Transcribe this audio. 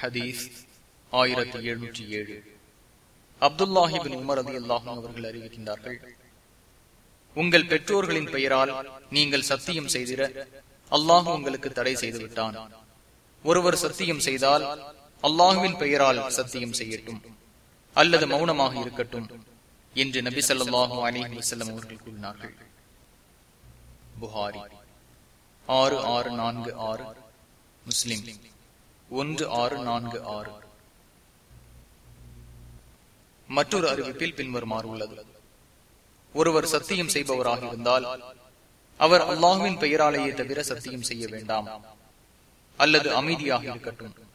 ஹதீஸ் ஆயிரத்தி எழுநூற்றி ஏழு. அப்துல்லாஹிபின் உமர் அலி அல்லாஹும் அவர்கள் அறிவிக்கின்றார்கள் உங்கள் பெற்றோர்களின் பெயரால் நீங்கள் சத்தியம் செய்திட அல்லாஹு உங்களுக்கு தடை செய்து விட்டான் ஒருவர் சத்தியம் செய்தால் அல்லாஹுவின் பெயரால் சத்தியம் செய்யட்டும் அல்லது மௌனமாக இருக்கட்டும் என்று நபி சொல்லாஹு அலிஹி வசல்லம் அவர்கள் கூறினார்கள். புகாரி ஆறு ஆறு நான்கு ஆறு முஸ்லிம். ஒன்று ஆறு நான்கு ஆறு. மற்றொரு அறிவிப்பில் பின்வருமாறு உள்ளது. ஒருவர் சத்தியம் செய்பவராக இருந்தால் அவர் அல்லாஹுவின் பெயராலேயே தவிர சத்தியம் செய்ய வேண்டாம். அல்லது அமைதியாக இருக்கட்டும்.